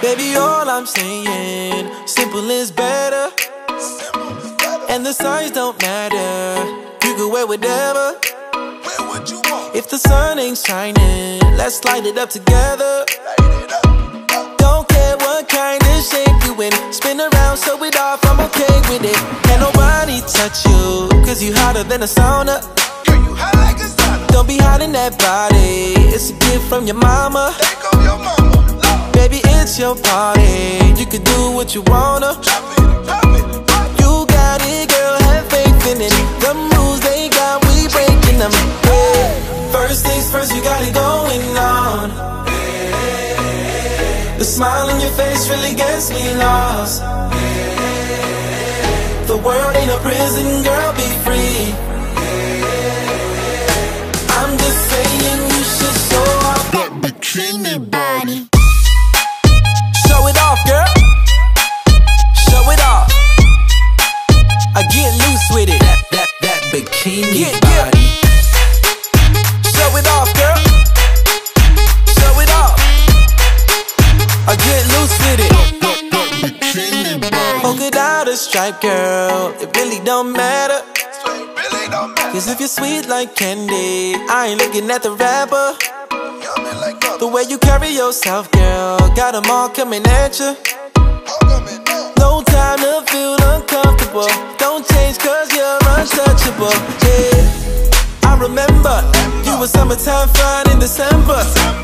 Baby, all I'm saying, simple is better. And the signs don't matter. You can wear whatever. If the sun ain't shining, let's light it up together. Don't care what kind of shape you in. Spin around, show it off, I'm okay with it. Can't nobody touch you, cause you hotter than a sauna. Don't be hiding that body, it's a gift from your mama. Take off your mama. Baby, it's your party, you can do what you wanna. You got it, girl, have faith in it. The moves they got, we breaking them. First things first, you got it going on. The smile on your face really gets me lost. The world ain't a prison, girl, Or stripe, girl. It really don't matter. Cause if you're sweet like candy, I ain't looking at the wrapper. The way you carry yourself, girl, got 'em all coming at you. No time to feel uncomfortable. Don't change cause you're untouchable. Yeah. I remember you were summertime fun in December.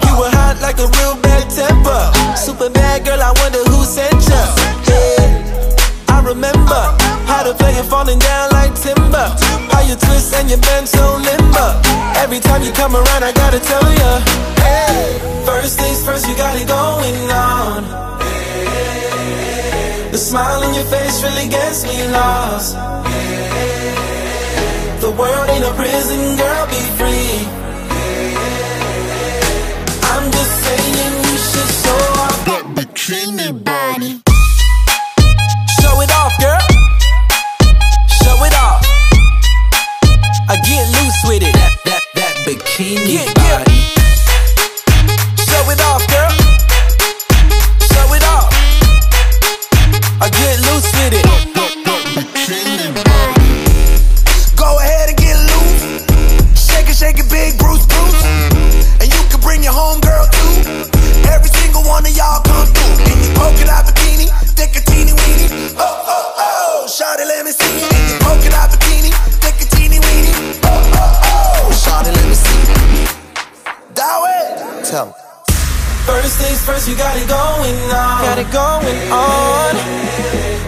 You were hot like a real bad temper. Super bad girl, I wonder you twist and you bend so limber. Every time you come around, I gotta tell ya. Hey, first things first, you got it going on. The smile on your face really gets me lost. The world ain't a prison, girl, be free. Tell me. First things first, you got it going on. Got it going on.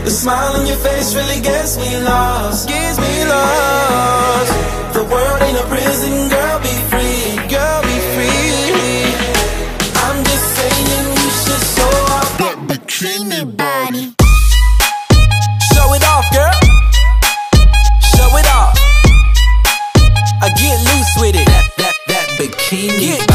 The smile on your face really gets me lost. Gets me lost. The world ain't a prison, girl, be free. Girl, be free. I'm just saying you should show off. That bikini body. Show it off, girl. Show it off. I get loose with it. That, that, that bikini Yeah,